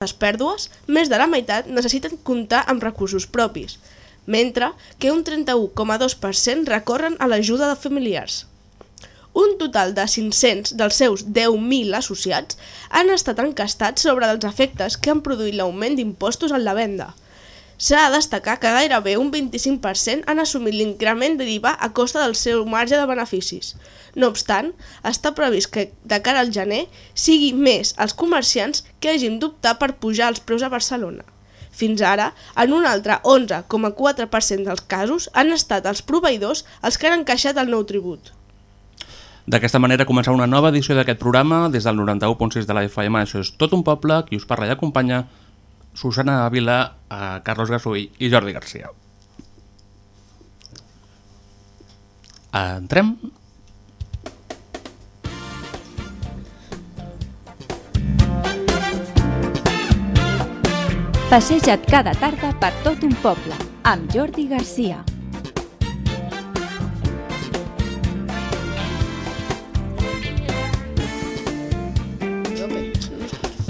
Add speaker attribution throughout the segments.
Speaker 1: les pèrdues, més de la meitat necessiten comptar amb recursos propis, mentre que un 31,2% recorren a l'ajuda de familiars. Un total de 500 dels seus 10.000 associats han estat encastats sobre els efectes que han produït l'augment d'impostos en la venda. S'ha de destacar que gairebé un 25% han assumit l'increment de l'IVA a costa del seu marge de beneficis. No obstant, està previst que de cara al gener sigui més els comerciants que hagin d'optar per pujar els preus a Barcelona. Fins ara, en un altre 11,4% dels casos han estat els proveïdors els que han encaixat el nou tribut.
Speaker 2: D'aquesta manera comença una nova edició d'aquest programa des del 91.6 de la FM. Això és tot un poble, qui us parla i acompanya Susana Ávila, a Carlos Gasull i Jordi Garcia. Entrem?
Speaker 3: Passeja't cada tarda per tot un poble, amb Jordi Garcia.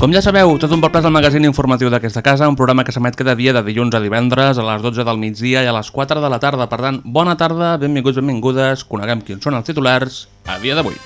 Speaker 2: Com ja sabeu, tot un poble és el magazín informatiu d'aquesta casa, un programa que s'emet cada dia de dilluns a divendres a les 12 del migdia i a les 4 de la tarda. Per tant, bona tarda, benvinguts, benvingudes, coneguem quins són els titulars a dia d'avui.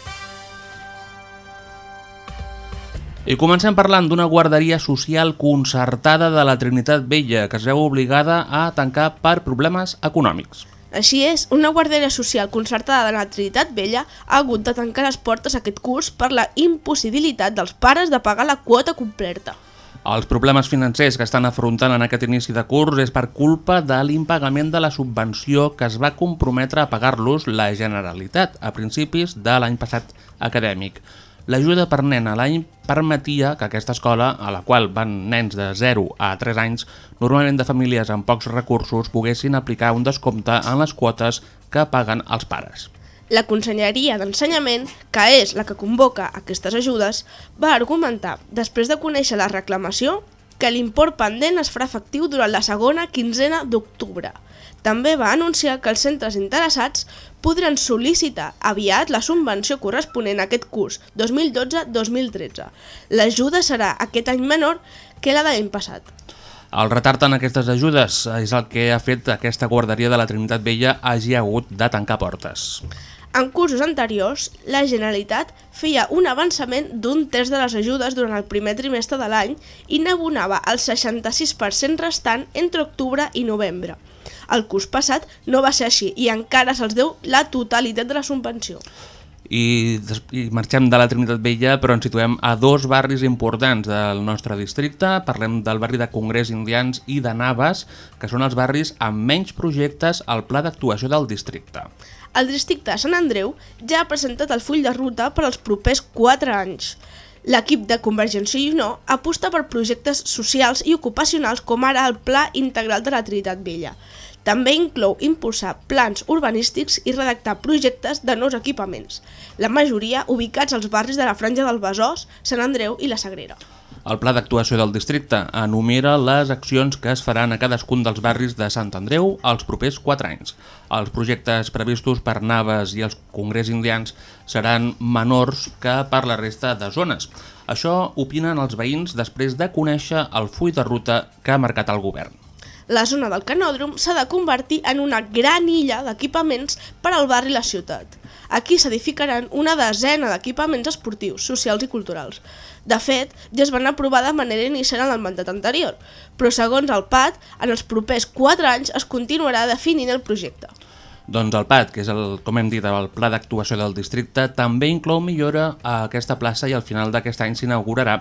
Speaker 2: I comencem parlant d'una guarderia social concertada de la Trinitat Vella que es veu obligada a tancar per problemes econòmics.
Speaker 1: Així és, una guarderia social concertada de la Trinitat Vella ha hagut de tancar les portes aquest curs per la impossibilitat dels pares de pagar la quota completa.
Speaker 2: Els problemes financers que estan afrontant en aquest inici de curs és per culpa de l'impagament de la subvenció que es va comprometre a pagar-los la Generalitat a principis de l'any passat acadèmic. L'ajuda per nen a l'any permetia que aquesta escola, a la qual van nens de 0 a 3 anys, normalment de famílies amb pocs recursos, poguessin aplicar un descompte en les quotes que paguen els pares.
Speaker 1: La Conselleria d'Ensenyament, que és la que convoca aquestes ajudes, va argumentar, després de conèixer la reclamació, que l'import pendent es farà efectiu durant la segona quinzena d'octubre. També va anunciar que els centres interessats podran sol·licitar aviat la subvenció corresponent a aquest curs 2012-2013. L'ajuda serà aquest any menor que la de l'any passat.
Speaker 2: El retard en aquestes ajudes és el que ha fet que aquesta guarderia de la Trinitat Vella hagi hagut de tancar portes.
Speaker 1: En cursos anteriors, la Generalitat feia un avançament d'un terç de les ajudes durant el primer trimestre de l'any i n'abonava el 66% restant entre octubre i novembre. El curs passat no va ser així i encara se'ls deu la totalitat de la subvenció.
Speaker 2: I, I marxem de la Trinitat Vella, però ens situem a dos barris importants del nostre districte. Parlem del barri de Congrés Indians i de Navas, que són els barris amb menys projectes al pla d'actuació del districte.
Speaker 1: El districte de Sant Andreu ja ha presentat el full de ruta per als propers 4 anys. L'equip de Convergència i Unió aposta per projectes socials i ocupacionals com ara el Pla Integral de la Trinitat Vella. També inclou impulsar plans urbanístics i redactar projectes de nous equipaments, la majoria ubicats als barris de la Franja del Besòs, Sant Andreu i la Sagrera.
Speaker 2: El pla d'actuació del districte enumera les accions que es faran a cadascun dels barris de Sant Andreu els propers 4 anys. Els projectes previstos per Naves i els Congrés Indians seran menors que per la resta de zones. Això opinen els veïns després de conèixer el full de ruta que ha marcat el govern
Speaker 1: la zona del canòdrom s'ha de convertir en una gran illa d'equipaments per al barri i la ciutat. Aquí s'edificaran una desena d'equipaments esportius, socials i culturals. De fet, ja es van aprovar de manera inicial en el mandat anterior, però segons el PAT, en els propers 4 anys es continuarà definint el projecte.
Speaker 2: Doncs el PAT, que és el, com hem dit, el pla d'actuació del districte, també inclou millora a aquesta plaça i al final d'aquest any s'inaugurarà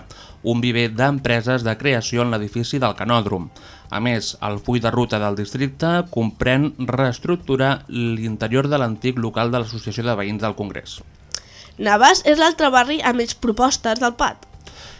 Speaker 2: un viver d'empreses de creació en l'edifici del Canòdrom. A més, el full de ruta del districte comprèn reestructurar l'interior de l'antic local de l'Associació de Veïns del Congrés.
Speaker 1: Navàs és l'altre barri amb més propostes del PAT.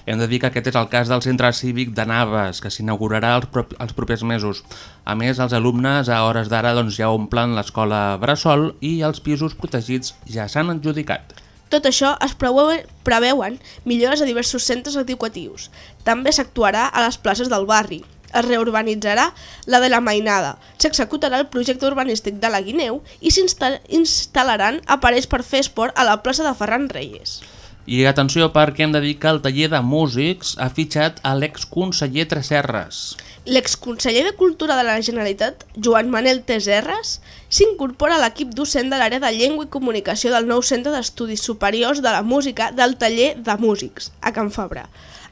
Speaker 2: Hem de dir que aquest és el cas del centre cívic de Naves, que s'inaugurarà els, pro els propers mesos. A més, els alumnes a hores d'ara doncs, ja omplen l'escola Bressol i els pisos protegits ja s'han adjudicat.
Speaker 1: Tot això es preveuen, preveuen millores a diversos centres educatius. També s'actuarà a les places del barri. Es reurbanitzarà la de la Mainada, s'executarà el projecte urbanístic de la Guineu i s'instal·laran aparells per fer esport a la plaça de Ferran Reyes.
Speaker 2: I atenció perquè hem de dir que el taller de músics ha fitxat a l'exconseller Tresserres.
Speaker 1: L'exconseller de Cultura de la Generalitat, Joan Manel Teserres, s'incorpora a l'equip docent de l'àrea de Llengua i Comunicació del nou Centre d'Estudis Superiors de la Música del Taller de Músics, a Can Fabra.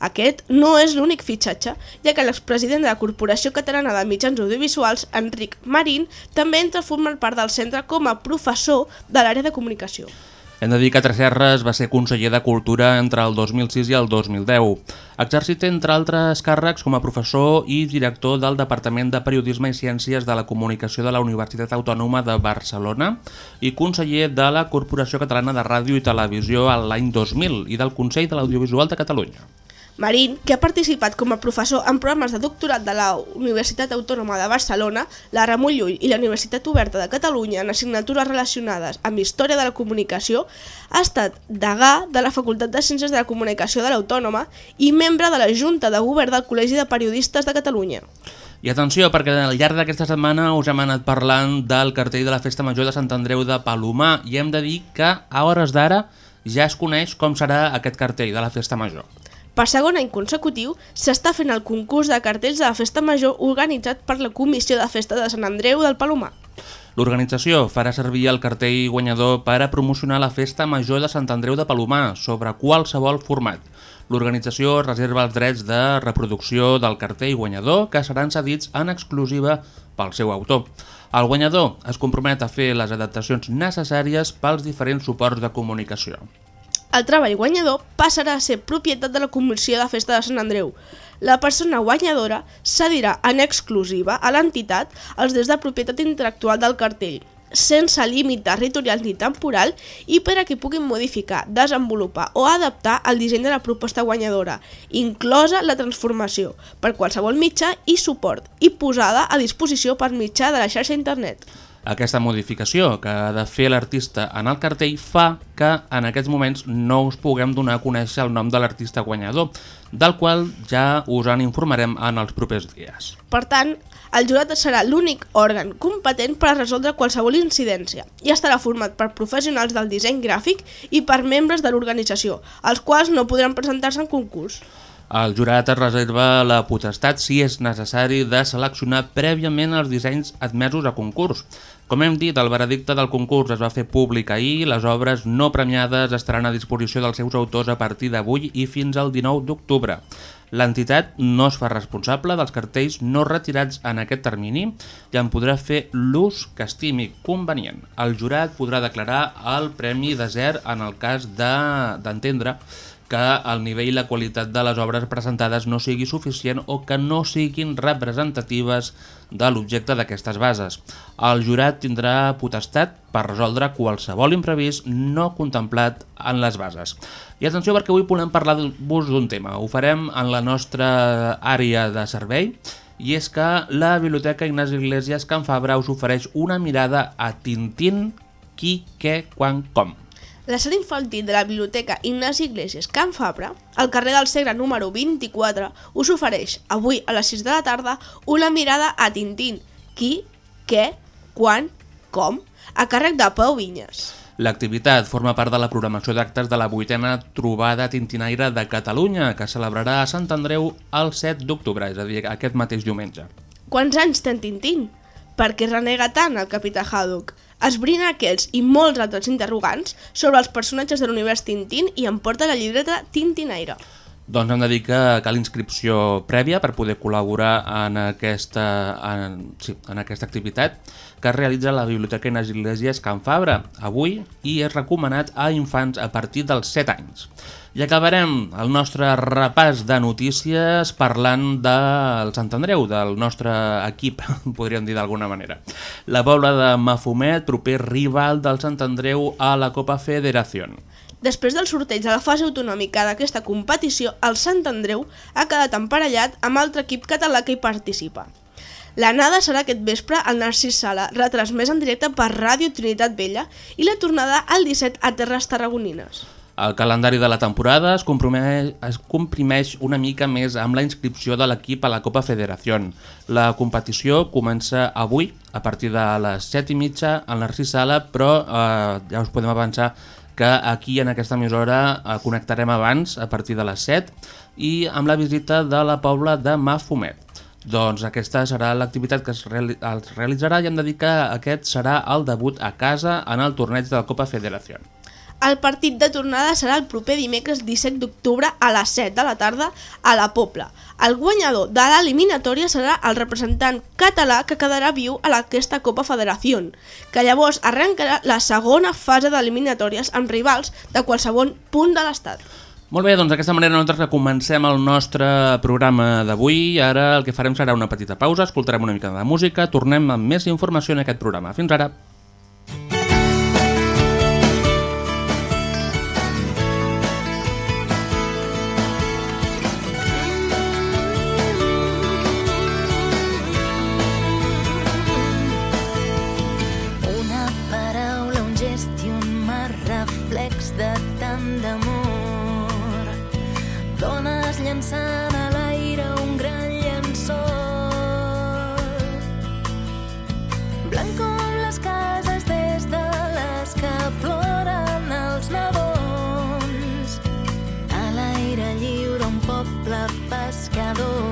Speaker 1: Aquest no és l'únic fitxatge, ja que l'expresident de la Corporació Catalana de Mitjans Audiovisuals, Enric Marín, també entra a formar part del centre com a professor de l'àrea de comunicació.
Speaker 2: Hem de dir que Tresserres va ser conseller de Cultura entre el 2006 i el 2010. Exercit, entre altres càrrecs, com a professor i director del Departament de Periodisme i Ciències de la Comunicació de la Universitat Autònoma de Barcelona i conseller de la Corporació Catalana de Ràdio i Televisió l'any 2000 i del Consell de l'Audiovisual de Catalunya.
Speaker 1: Marín, que ha participat com a professor en programes de doctorat de la Universitat Autònoma de Barcelona, la Ramon Llull i la Universitat Oberta de Catalunya en assignatures relacionades amb Història de la Comunicació, ha estat degà de la Facultat de Ciències de la Comunicació de l'Autònoma i membre de la Junta de Govern del Col·legi de Periodistes de Catalunya.
Speaker 2: I atenció, perquè al llarg d'aquesta setmana us hem anat parlant del cartell de la Festa Major de Sant Andreu de Palomar i hem de dir que a hores d'ara ja es coneix com serà aquest cartell de la Festa Major.
Speaker 1: Per segon any consecutiu, s'està fent el concurs de cartells de la Festa Major organitzat per la Comissió de Festa de Sant Andreu del Palomar.
Speaker 2: L'organització farà servir el cartell guanyador per a promocionar la Festa Major de Sant Andreu de Palomar sobre qualsevol format. L'organització reserva els drets de reproducció del cartell guanyador que seran cedits en exclusiva pel seu autor. El guanyador es compromet a fer les adaptacions necessàries pels diferents suports de comunicació.
Speaker 1: El treball guanyador passarà a ser propietat de la Comissió de Festa de Sant Andreu. La persona guanyadora cedirà en exclusiva a l'entitat els drets de propietat intel·lectual del cartell, sense límit territorial ni temporal i per a que puguin modificar, desenvolupar o adaptar el disseny de la proposta guanyadora, inclosa la transformació, per qualsevol mitjà i suport, i posada a disposició per mitjà de la xarxa internet.
Speaker 2: Aquesta modificació que ha de fer l'artista en el cartell fa que en aquests moments no us puguem donar a conèixer el nom de l'artista guanyador, del qual ja us en informarem en els propers dies.
Speaker 1: Per tant, el jurat serà l'únic òrgan competent per a resoldre qualsevol incidència i estarà format per professionals del disseny gràfic i per membres de l'organització, els quals no podran presentar-se en concurs.
Speaker 2: El jurat es reserva la potestat, si és necessari, de seleccionar prèviament els dissenys admesos a concurs. Com hem dit, el veredicte del concurs es va fer públic ahir, les obres no premiades estaran a disposició dels seus autors a partir d'avui i fins al 19 d'octubre. L'entitat no es fa responsable dels cartells no retirats en aquest termini i en podrà fer l'ús que estimi convenient. El jurat podrà declarar el premi de zero en el cas d'entendre de, que el nivell i la qualitat de les obres presentades no sigui suficient o que no siguin representatives de l'objecte d'aquestes bases. El jurat tindrà potestat per resoldre qualsevol imprevist no contemplat en les bases. I atenció perquè avui volem parlar-vos d'un tema. Ho farem en la nostra àrea de servei i és que la Biblioteca Ignasi Iglesias Can Fabra us ofereix una mirada a Tintín, qui, què, quan, com.
Speaker 1: La sala infantil de la Biblioteca Ignasi Iglesias Can Fabra, al carrer del Segre número 24, us ofereix, avui a les 6 de la tarda, una mirada a Tintín. Qui, què, quan, com, a càrrec de Pau Vinyes.
Speaker 2: L'activitat forma part de la programació d'actes de la vuitena trobada tintinaire de Catalunya, que celebrarà a Sant Andreu el 7 d'octubre, és a dir, aquest mateix diumenge.
Speaker 1: Quants anys té Tintín? Per què renega tant el capità Haddock? Esbrina aquells i molts altres interrogants sobre els personatges de l'univers Tintín i em porta la llibreta Tintinaire.
Speaker 2: Doncs hem de dir que cal inscripció prèvia per poder col·laborar en aquesta, en, sí, en aquesta activitat que es realitza la Biblioteca Inés Iglesias Can Fabra avui i és recomanat a infants a partir dels 7 anys. I acabarem el nostre repàs de notícies parlant del Sant Andreu, del nostre equip, podríem dir d'alguna manera. La Pobla de Mafumet, proper rival del Sant Andreu a la Copa Federació.
Speaker 1: Després del sorteig de la fase autonòmica d'aquesta competició, el Sant Andreu ha quedat emparellat amb altre equip català que hi participa. L'anada serà aquest vespre al Narcís Sala, retransmès en directe per Ràdio Trinitat Vella i la tornada al 17 a Terres Tarragonines.
Speaker 2: El calendari de la temporada es, es comprimeix una mica més amb la inscripció de l'equip a la Copa Federació. La competició comença avui a partir de les 7 i mitja en la Sala, però eh, ja us podem avançar que aquí en aquesta emissora eh, connectarem abans, a partir de les 7, i amb la visita de la Pobla de Mafumet. Doncs aquesta serà l'activitat que es realitzarà i hem de dir que aquest serà el debut a casa en el torneig de la Copa Federació.
Speaker 1: El partit de tornada serà el proper dimecres 17 d'octubre a les 7 de la tarda a la Pobla. El guanyador de l'eliminatòria serà el representant català que quedarà viu a aquesta Copa Federació, que llavors arrencarà la segona fase d'eliminatòries amb rivals de qualsevol punt de l'estat.
Speaker 2: Molt bé, doncs d'aquesta manera nosaltres comencem el nostre programa d'avui. Ara el que farem serà una petita pausa, escoltarem una mica de música, tornem amb més informació en aquest programa. Fins ara!
Speaker 4: lado.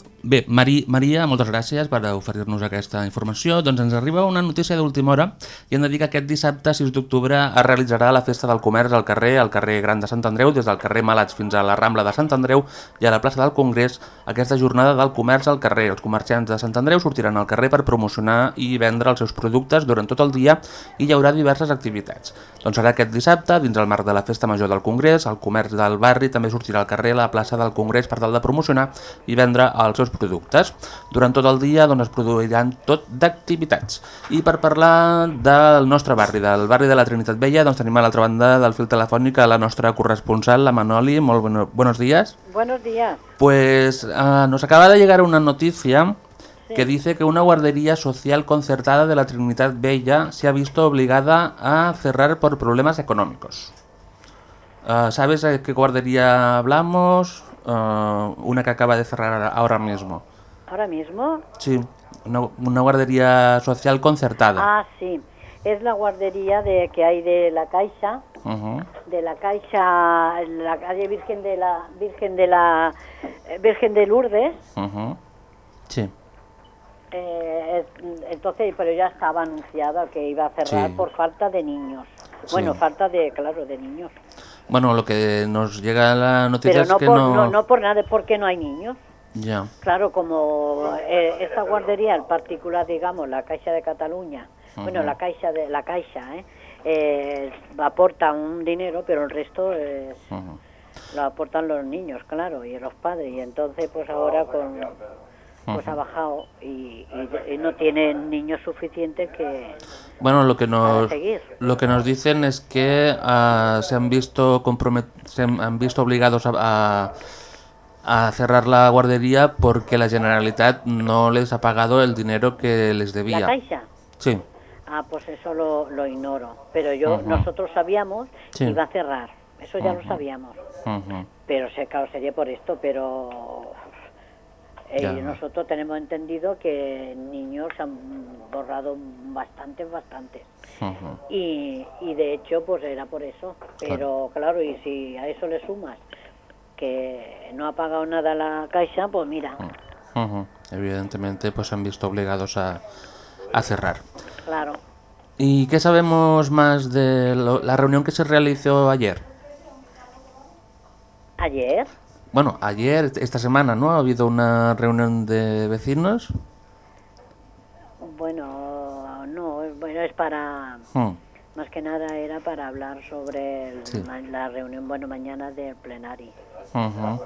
Speaker 2: Bé, Mari, Maria, moltes gràcies per oferir-nos aquesta informació. Doncs ens arriba una notícia d'última hora i hem de dir que aquest dissabte, 6 d'octubre, es realitzarà la Festa del Comerç al carrer, al carrer Gran de Sant Andreu, des del carrer Malats fins a la Rambla de Sant Andreu i a la plaça del Congrés, aquesta jornada del comerç al carrer. Els comerciants de Sant Andreu sortiran al carrer per promocionar i vendre els seus productes durant tot el dia i hi haurà diverses activitats. Doncs serà aquest dissabte, dins el marc de la Festa Major del Congrés, el comerç del barri també sortirà al carrer a la plaça del Congrés per tal de promocionar i vendre els seus productes. Durant tot el dia doncs, es produiran tot d'activitats. I per parlar del nostre barri, del barri de la Trinitat Vella, doncs tenim a l'altra banda del fil telefònic a la nostra corresponsal, la Manoli. Molt bueno, buenos días.
Speaker 5: Buenos días.
Speaker 2: Pues ah, nos acaba de llegar una noticia que dice que una guardería social concertada de la Trinidad Bella se ha visto obligada a cerrar por problemas económicos. Ah, ¿Sabes a qué guardería hablamos? Ah, una que acaba de cerrar ahora mismo.
Speaker 5: Ahora mismo.
Speaker 2: Sí, una, una guardería social concertada.
Speaker 5: Ah, sí. Es la guardería de que hay de la Caixa, de la Caixa, la calle Virgen de la Virgen de la eh, Virgen de Lourdes.
Speaker 2: Sí,
Speaker 5: Eh, es- entonces, pero ya estaba anunciada que iba a cerrar
Speaker 2: Sí.
Speaker 5: por falta de niños. Bueno,
Speaker 2: Sí.
Speaker 5: falta de, claro, de niños.
Speaker 2: Bueno, lo que nos llega la noticia
Speaker 5: Pero
Speaker 2: es
Speaker 5: no
Speaker 2: que
Speaker 5: por,
Speaker 2: no...
Speaker 5: no, no por nada, porque no hay niños.
Speaker 2: Ya,
Speaker 5: Claro, como eh, esta guardería, el particular, digamos, la Caixa de Cataluña, bueno, la Caixa de la Caixa, ¿eh? Eh, aporta un dinero, pero el resto es-
Speaker 2: ujú.
Speaker 5: lo aportan los niños, claro, y los padres. Y entonces, pues ahora con pues ha bajado y, y- y no tienen niños suficientes que
Speaker 2: Bueno, lo que nos lo que nos dicen es que ah, se han visto se han visto obligados a, a- a cerrar la guardería porque la Generalitat no les ha pagado el dinero que les
Speaker 5: la
Speaker 2: debía.
Speaker 5: Caixa.
Speaker 2: Sí.
Speaker 5: Ah, pues eso lo, lo ignoro. Pero yo nosotros sabíamos
Speaker 2: Sí.
Speaker 5: que iba a cerrar. Eso ya lo sabíamos. Pero sé, claro, sería por esto, pero
Speaker 2: Ya.
Speaker 5: nosotros tenemos entendido que niños han borrado bastantes, bastantes. Y, y de hecho, pues era por eso. Pero claro, y si a eso le sumas que no ha pagado nada la caixa, pues mira.
Speaker 2: Evidentemente, pues se han visto obligados a, a cerrar.
Speaker 5: claro.
Speaker 2: ¿Y qué sabemos más de lo- la reunión que se realizó ayer?
Speaker 5: Ayer,
Speaker 2: Bueno, ayer, esta semana, ¿no? Ha habido una reunión de vecinos.
Speaker 5: bueno, no, bueno, es para,
Speaker 2: Hmm,
Speaker 5: más que nada era para hablar sobre el-
Speaker 2: Sí.
Speaker 5: la reunión, bueno, mañana del plenario.
Speaker 2: ujú.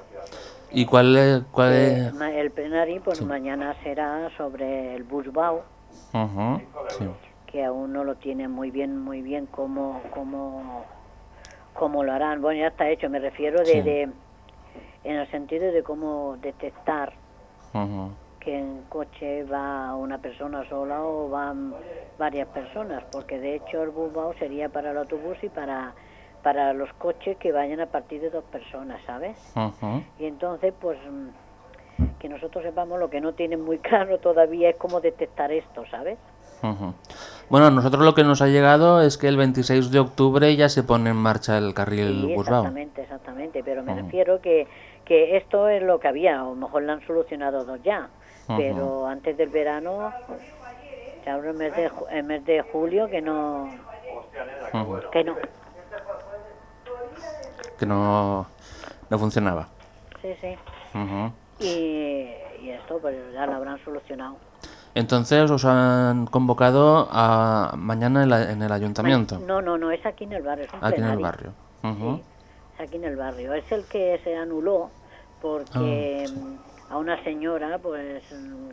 Speaker 2: ¿Y cuál es...? Cuál
Speaker 5: Eh,
Speaker 2: es?
Speaker 5: ma- el plenario, pues mañana será sobre el Busbau,
Speaker 2: sí.
Speaker 5: que aún no lo tienen muy bien, muy bien cómo, cómo, cómo lo harán. Bueno, ya está hecho, me refiero de, de en el sentido de cómo detectar que en coche va una persona sola o van varias personas, porque de hecho el Busbau sería para el autobús y para, para los coches que vayan a partir de dos personas, ¿sabes? Y entonces, pues, que nosotros sepamos lo que no tienen muy claro todavía es cómo detectar esto, ¿sabes?
Speaker 2: Ujú. Bueno, a nosotros lo que nos ha llegado es que el 26 de octubre ya se pone en marcha el carril
Speaker 5: Sí,
Speaker 2: Busbao.
Speaker 5: exactamente, exactamente, pero me refiero que, que esto es lo que había, a lo mejor lo han solucionado dos ya, pero antes del verano, ya ahora el mes de, el mes de julio que no, que no,
Speaker 2: Que no, no funcionaba.
Speaker 5: sí, sí,
Speaker 2: Ujú.
Speaker 5: y, y esto pues ya lo habrán solucionado.
Speaker 2: Entonces os han convocado a mañana en, la- en el ayuntamiento,
Speaker 5: No, no, no, es aquí en el barrio,
Speaker 2: aquí en el barrio.
Speaker 5: Sí, es aquí en el barrio. Es el que se anuló porque
Speaker 2: Ah,
Speaker 5: mm, a una señora pues mm,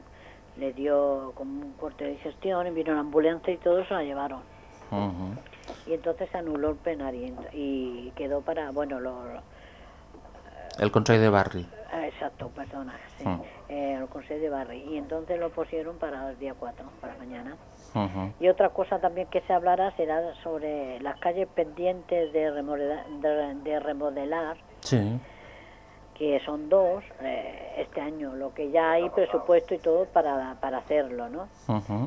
Speaker 5: le dio como un corte de digestión y vino la ambulancia y todo se la llevaron. Y entonces se anuló el plenario y- y quedó para, bueno, lo,
Speaker 2: El Consejo de Barri.
Speaker 5: ah, exacto, perdona, sí,
Speaker 2: Ah.
Speaker 5: eh, el Consejo de Barri. Y entonces lo pusieron para el día 4, para mañana. Y otra cosa también que se hablará será sobre las calles pendientes de, remodela- de, de remodelar,
Speaker 2: Sí.
Speaker 5: que son dos eh, este año, lo que ya hay presupuesto y todo para, para hacerlo, ¿no?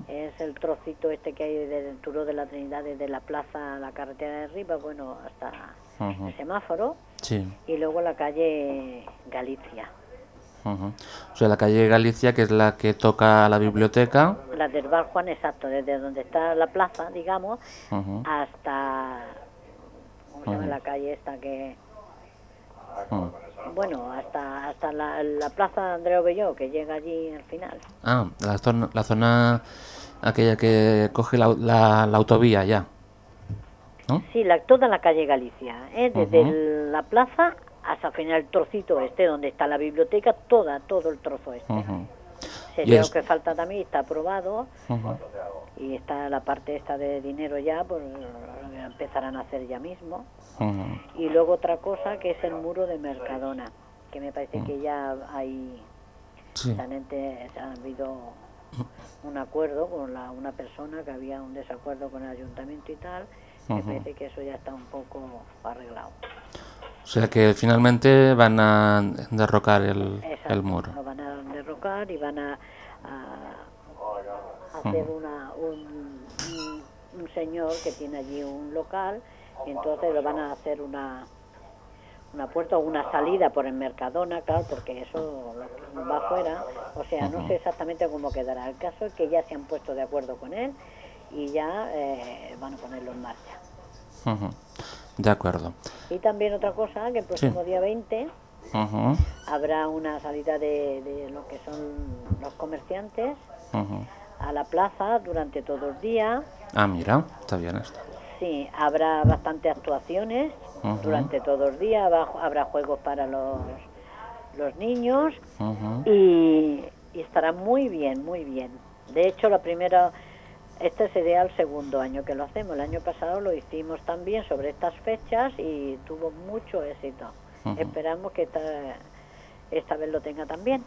Speaker 5: Es el trocito este que hay desde el Turo de la Trinidad, desde la plaza a la carretera de arriba, bueno, hasta el semáforo,
Speaker 2: Sí.
Speaker 5: y luego la calle Galicia.
Speaker 2: Ujú. O sea, la calle Galicia, que es la que toca la biblioteca.
Speaker 5: La del Bar Juan, exacto, desde donde está la plaza, digamos, hasta... ¿Cómo se llama la calle esta que...? Bueno, hasta hasta la, la plaza Andreu Belló, que llega allí al final.
Speaker 2: Ah, la zona, la zona aquella que coge la, la- la autovía ya. ¿No?
Speaker 5: Sí, la, toda la calle Galicia, ¿eh? desde el- la plaza hasta el final, el trocito este, donde está la biblioteca, toda, todo el trozo este. Sería lo que falta también, está aprobado y está la parte esta de dinero ya, pues empezarán a hacer ya mismo. Y luego otra cosa que es el muro de Mercadona, que me parece que ya hay,
Speaker 2: Sí.
Speaker 5: ente- ha habido un acuerdo con la, una persona, que había un desacuerdo con el ayuntamiento y tal, me parece que eso ya está un poco arreglado.
Speaker 2: O sea que finalmente van a derrocar el,
Speaker 5: Exacto,
Speaker 2: el muro.
Speaker 5: Lo van a derrocar y van a, a hacer una, un, un- un señor que tiene allí un local y entonces lo van a hacer una una puerta o una salida por el Mercadona, claro, porque eso va afuera. O sea, no sé exactamente cómo quedará. El caso es que ya se han puesto de acuerdo con él y ya eh, van a ponerlo en marcha.
Speaker 2: De acuerdo.
Speaker 5: Y también otra cosa, que el próximo día 20
Speaker 2: Ujú.
Speaker 5: habrá una salida de, de lo que son los comerciantes a la plaza durante todo el día.
Speaker 2: Ah, mira, está bien esto.
Speaker 5: Sí, habrá bastantes actuaciones durante todo el día. Habrá, habrá juegos para los, los niños y, y estará muy bien, muy bien. De hecho, la primera, este sería el segundo año que lo hacemos. El año pasado lo hicimos también sobre estas fechas y tuvo mucho éxito. Esperamos que esta, esta vez lo tenga también.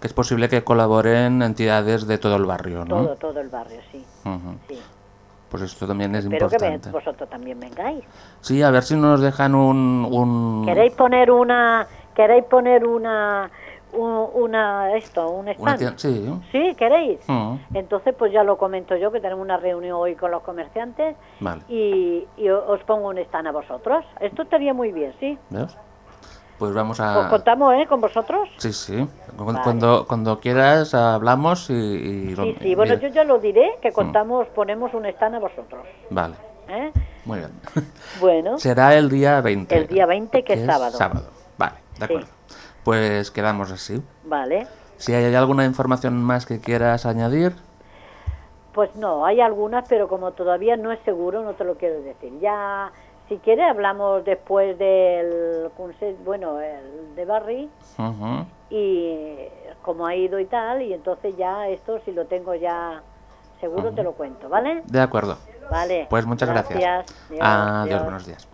Speaker 2: Que es posible que colaboren entidades de todo el barrio, ¿no?
Speaker 5: Todo, todo el barrio, sí.
Speaker 2: Pues esto también es
Speaker 5: Espero que
Speaker 2: importante.
Speaker 5: vosotros también vengáis.
Speaker 2: Sí, a ver si nos dejan un... un...
Speaker 5: ¿Queréis poner una, queréis poner una, un- una, esto, un stand?
Speaker 2: Sí.
Speaker 5: ¿Sí? ¿Queréis?
Speaker 2: Mm,
Speaker 5: Entonces, pues ya lo comento yo, que tenemos una reunión hoy con los comerciantes
Speaker 2: Vale.
Speaker 5: y, y os pongo un stand a vosotros. Esto estaría muy bien, ¿sí?
Speaker 2: ¿Ves? Pues vamos
Speaker 5: Os
Speaker 2: a...
Speaker 5: contamos, ¿eh? Con vosotros.
Speaker 2: Sí, sí.
Speaker 5: Vale.
Speaker 2: Cuando, cuando quieras hablamos y... y lo-
Speaker 5: Sí, sí, bueno, yo ya lo diré, que contamos, ponemos un stand a vosotros.
Speaker 2: Vale,
Speaker 5: ¿eh?
Speaker 2: muy bien.
Speaker 5: Bueno,
Speaker 2: Será el día 20.
Speaker 5: El día 20, que es sábado.
Speaker 2: Sábado, vale, de acuerdo. Pues quedamos así.
Speaker 5: vale.
Speaker 2: Si hay alguna información más que quieras añadir,
Speaker 5: Pues no, hay algunas, pero como todavía no es seguro, no te lo quiero decir. Ya, si quieres, hablamos después del consejo, bueno, el de Barry, y cómo ha ido y tal, y entonces ya esto, si lo tengo ya seguro, te lo cuento, ¿vale?
Speaker 2: de acuerdo.
Speaker 5: Vale.
Speaker 2: Pues muchas.
Speaker 5: Gracias. Adiós,
Speaker 2: adiós. buenos días.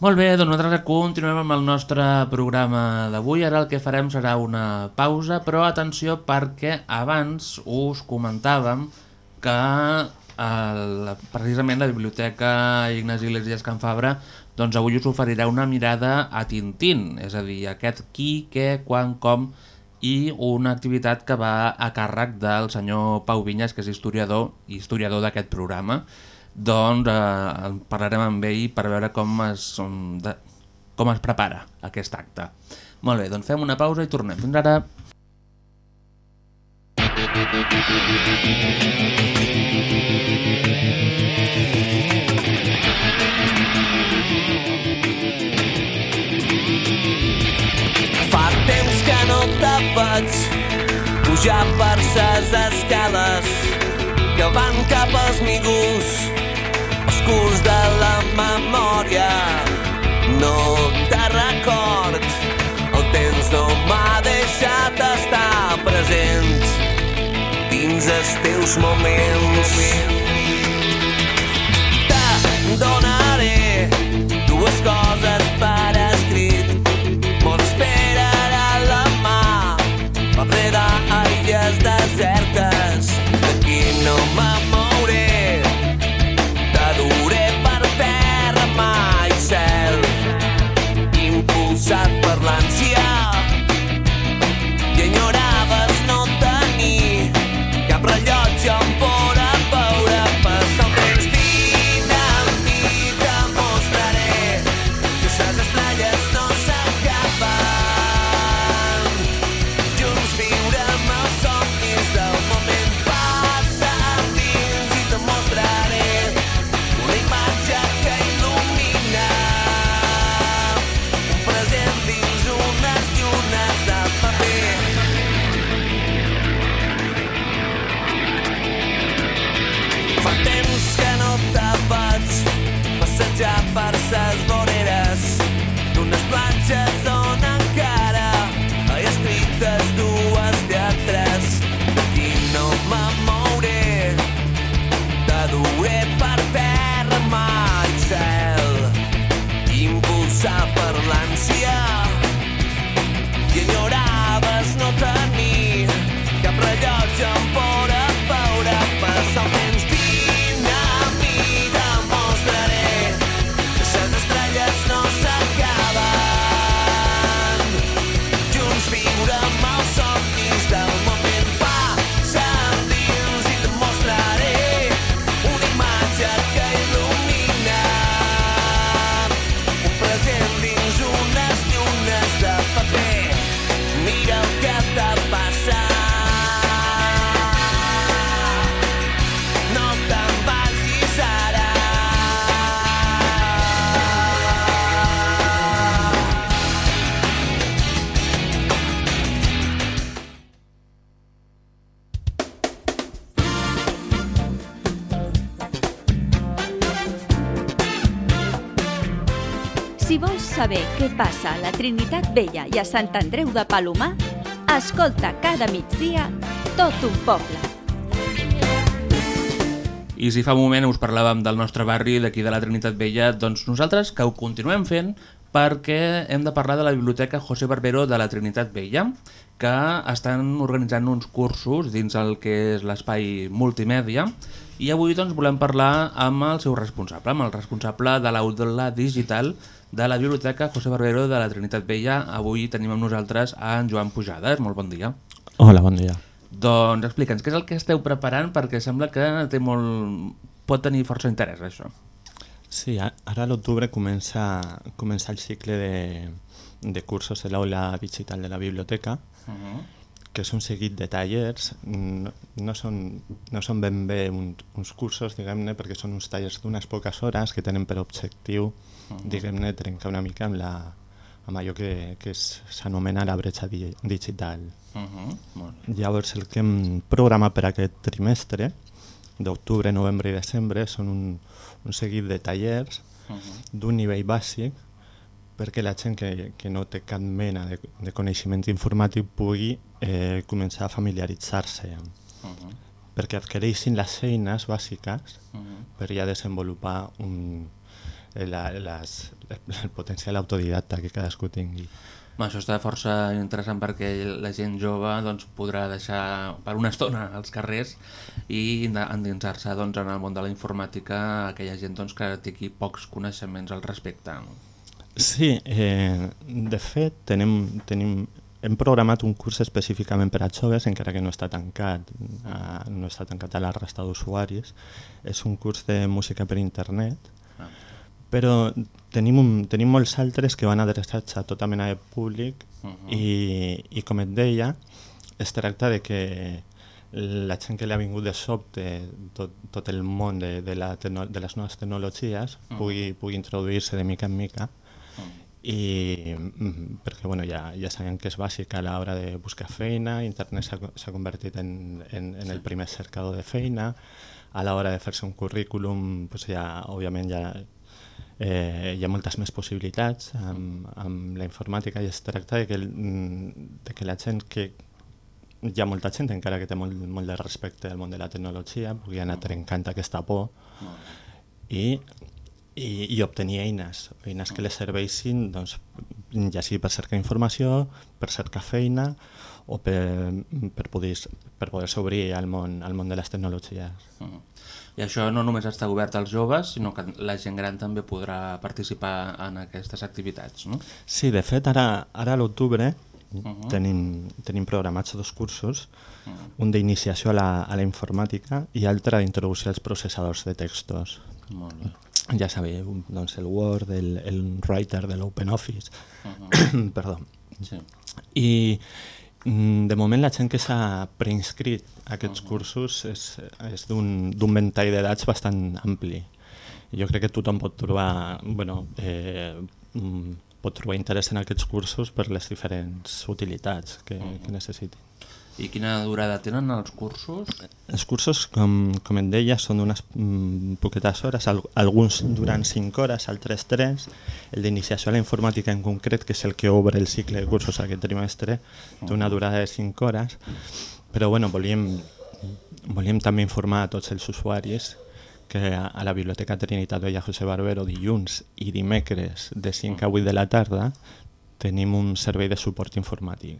Speaker 2: Molt bé, doncs nosaltres continuem amb el nostre programa d'avui. Ara el que farem serà una pausa, però atenció perquè abans us comentàvem que el, precisament la Biblioteca Ignasi Iglesias Can Fabra doncs avui us oferirà una mirada a Tintín, és a dir, aquest qui, què, quan, com i una activitat que va a càrrec del senyor Pau Vinyes, que és historiador i historiador d'aquest programa. Doncs eh, parlarem amb ell per veure com es, de, com es prepara aquest acte. Molt bé, doncs fem una pausa i tornem. Fins ara.
Speaker 6: Fa temps que no te veig pujar per ses escales van cap als migús oscurs de la memòria. No te record, el temps no m'ha deixat estar present dins els teus moments. Te
Speaker 3: què passa a la Trinitat Vella i a Sant Andreu de Palomar, escolta cada migdia tot un poble.
Speaker 2: I si fa un moment us parlàvem del nostre barri d'aquí de la Trinitat Vella, doncs nosaltres que ho continuem fent perquè hem de parlar de la Biblioteca José Barbero de la Trinitat Vella, que estan organitzant uns cursos dins el que és l'espai multimèdia i avui doncs volem parlar amb el seu responsable, amb el responsable de l'aula digital de la Biblioteca José Barbero de la Trinitat Vella. Avui tenim amb nosaltres a en Joan Pujades. Molt bon dia.
Speaker 7: Hola, bon dia.
Speaker 2: Doncs explica'ns, què és el que esteu preparant? Perquè sembla que té molt... pot tenir força interès, això.
Speaker 7: Sí, ara a l'octubre comença, comença el cicle de, de cursos de l'aula digital de la biblioteca,
Speaker 2: Uh -huh.
Speaker 7: que és un seguit de tallers, no, no, són, no són ben bé un, uns cursos, diguem-ne, perquè són uns tallers d'unes poques hores que tenen per objectiu, diguem-ne, trencar una mica amb, la, amb allò que, que s'anomena la bretxa di digital.
Speaker 2: Uh -huh. Molt bé.
Speaker 7: Llavors el que hem programat per aquest trimestre, d'octubre, novembre i desembre, són un, un seguit de tallers
Speaker 2: Uh -huh.
Speaker 7: d'un nivell bàsic perquè la gent que, que no té cap mena de, de coneixement informàtic pugui eh, començar a familiaritzar-se
Speaker 2: Uh -huh.
Speaker 7: perquè adquireixin les eines bàsiques
Speaker 2: Uh -huh.
Speaker 7: per ja desenvolupar un, la, les, el potencial autodidacta que cadascú tingui.
Speaker 2: Bé, Això està força interessant perquè la gent jove doncs, podrà deixar per una estona als carrers i endinsar-se doncs, en el món de la informàtica aquella gent doncs, que tingui pocs coneixements al respecte.
Speaker 7: Sí, eh, de fet tenim, tenim, hem programat un curs específicament per a joves, encara que no està tancat, a, no està tancat a la resta d'usuaris. És un curs de música per internet. Però tenim, un, tenim molts altres que van adreçats a tota mena de públic
Speaker 2: Mhm.
Speaker 7: i, i com et deia, es tracta de que la gent que li ha vingut de sobte tot, tot el món de, de, la de les noves tecnologies pugui, pugui introduir-se de mica en mica. I mm, perquè bueno, ja, ja sabem que és bàsic a l'hora de buscar feina, internet s'ha convertit en, en, en el primer cercador de feina, a l'hora de fer-se un currículum pues ja, òbviament ja, eh, hi ha moltes més possibilitats amb, amb la informàtica i es tracta de que, mm, de que la gent que hi ha molta gent encara que té molt, molt de respecte al món de la tecnologia pugui anar trencant aquesta por i, i, i obtenir eines, eines que les serveixin doncs, ja sigui per cercar informació, per cercar feina o per, per poder, per poder s'obrir al món, al món de les tecnologies.
Speaker 2: Uh -huh. I això no només està obert als joves, sinó que la gent gran també podrà participar en aquestes activitats, no?
Speaker 7: Sí, de fet, ara, ara a l'octubre
Speaker 2: Mhm.
Speaker 7: tenim, tenim programats dos cursos, un d'iniciació a, la, a la informàtica i altre d'introducció als processadors de textos.
Speaker 2: Molt bé.
Speaker 7: Ja sabeu, doncs el Word, el, el Writer de l'OpenOffice, perdó.
Speaker 2: Sí.
Speaker 7: I mm, de moment la gent que s'ha preinscrit a aquests cursos és, és d'un ventall d'edats bastant ampli. Jo crec que tothom pot trobar, bueno, eh, mm, pot trobar interès en aquests cursos per les diferents utilitats que, que necessiti.
Speaker 2: I quina durada tenen els cursos?
Speaker 7: Els cursos, com, com et deia, són d'unes mm, poquetes hores, al, alguns duran 5 hores, altres 3. El d'iniciació a la informàtica en concret, que és el que obre el cicle de cursos aquest trimestre, té una durada de 5 hores, però bueno, volíem, volíem també informar a tots els usuaris que a, la Biblioteca Trinitat Vella José Barbero dilluns i dimecres de 5 a 8 de la tarda tenim un servei de suport informàtic.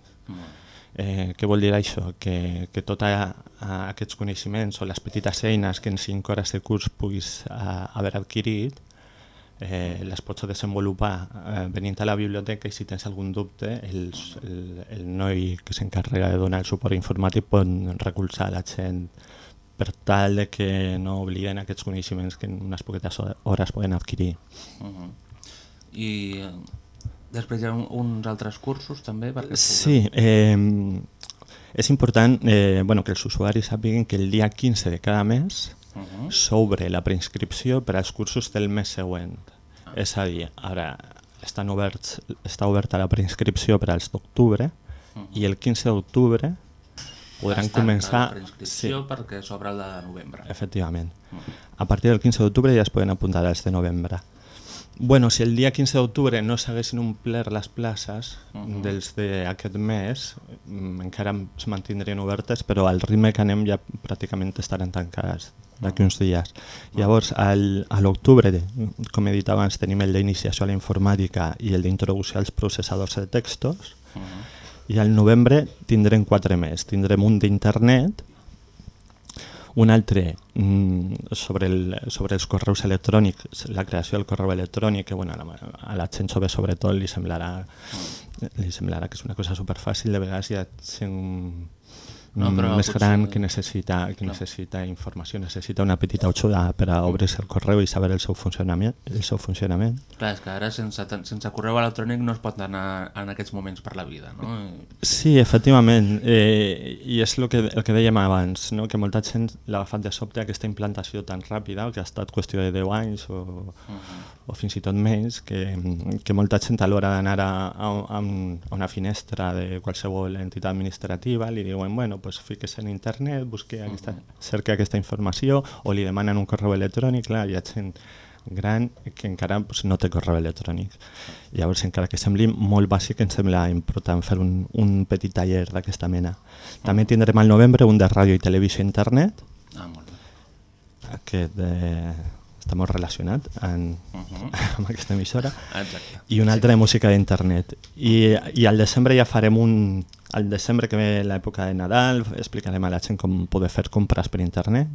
Speaker 7: Eh, què vol dir això? Que, que tots aquests coneixements o les petites eines que en 5 hores de curs puguis a, haver adquirit eh, les pots desenvolupar eh, venint a la biblioteca i si tens algun dubte el, el, el noi que s'encarrega de donar el suport informàtic pot recolzar la gent per tal de que no obliden aquests coneixements que en unes poquetes hores poden adquirir.
Speaker 2: Uh -huh. I després hi ha un, uns altres cursos també? Perquè
Speaker 7: Sí, eh, és important eh, bueno, que els usuaris sàpiguen que el dia 15 de cada mes
Speaker 2: Uh -huh.
Speaker 7: s'obre la preinscripció per als cursos del mes següent.
Speaker 2: Ah.
Speaker 7: És a dir, ara estan oberts, està oberta la preinscripció per als d'octubre i el 15 d'octubre podran
Speaker 2: Es tanca
Speaker 7: començar...
Speaker 2: La preinscripció perquè s'obre el de novembre.
Speaker 7: Efectivament. A partir del 15 d'octubre ja es poden apuntar als de novembre. Bueno, si el dia 15 d'octubre no s'haguessin omplert les places
Speaker 2: Mhm.
Speaker 7: dels d'aquest mes, mm, encara es mantindrien obertes, però al ritme que anem ja pràcticament estaran tancades d'aquí uns dies. Llavors, al, a l'octubre, com he dit abans, tenim el d'iniciació a la informàtica i el d'introducció als processadors de textos, i al novembre tindrem quatre més. Tindrem un d'internet, un altre mm, sobre, el, sobre els correus electrònics, la creació del correu electrònic, que bueno, a, la, gent jove sobretot li semblarà, li semblarà que és una cosa superfàcil, de vegades hi ha gent
Speaker 2: No,
Speaker 7: mm,
Speaker 2: però
Speaker 7: més
Speaker 2: potser-
Speaker 7: gran que necessita, que necessita informació, necessita una petita ajuda per a obrir-se el correu i saber el seu funcionament. El seu funcionament.
Speaker 2: Clar, és que ara sense, sense correu electrònic no es pot anar en aquests moments per la vida, no?
Speaker 7: Sí, efectivament, eh, i és el que, el que dèiem abans, no? que molta gent l'ha agafat de sobte aquesta implantació tan ràpida, que ha estat qüestió de 10 anys o, o fins i tot menys, que, que molta gent a l'hora d'anar a, a, a un- a una finestra de qualsevol entitat administrativa li diuen, bueno, pues fiques en internet, busque aquesta, cerca aquesta informació o li demanen un correu electrònic, clar, hi ha gent gran que encara pues, no té correu electrònic. Llavors, encara que sembli molt bàsic, em sembla important fer un, un petit taller d'aquesta mena. També tindrem al novembre un de ràdio i televisió i internet,
Speaker 2: Ah, molt bé.
Speaker 7: aquest eh, està molt relacionat en, amb aquesta emissora,
Speaker 2: Exacte.
Speaker 7: i un altre de música d'internet. I, I al desembre ja farem un... Al desembre que ve l'època de Nadal explicarem a la gent com poder fer compres per internet,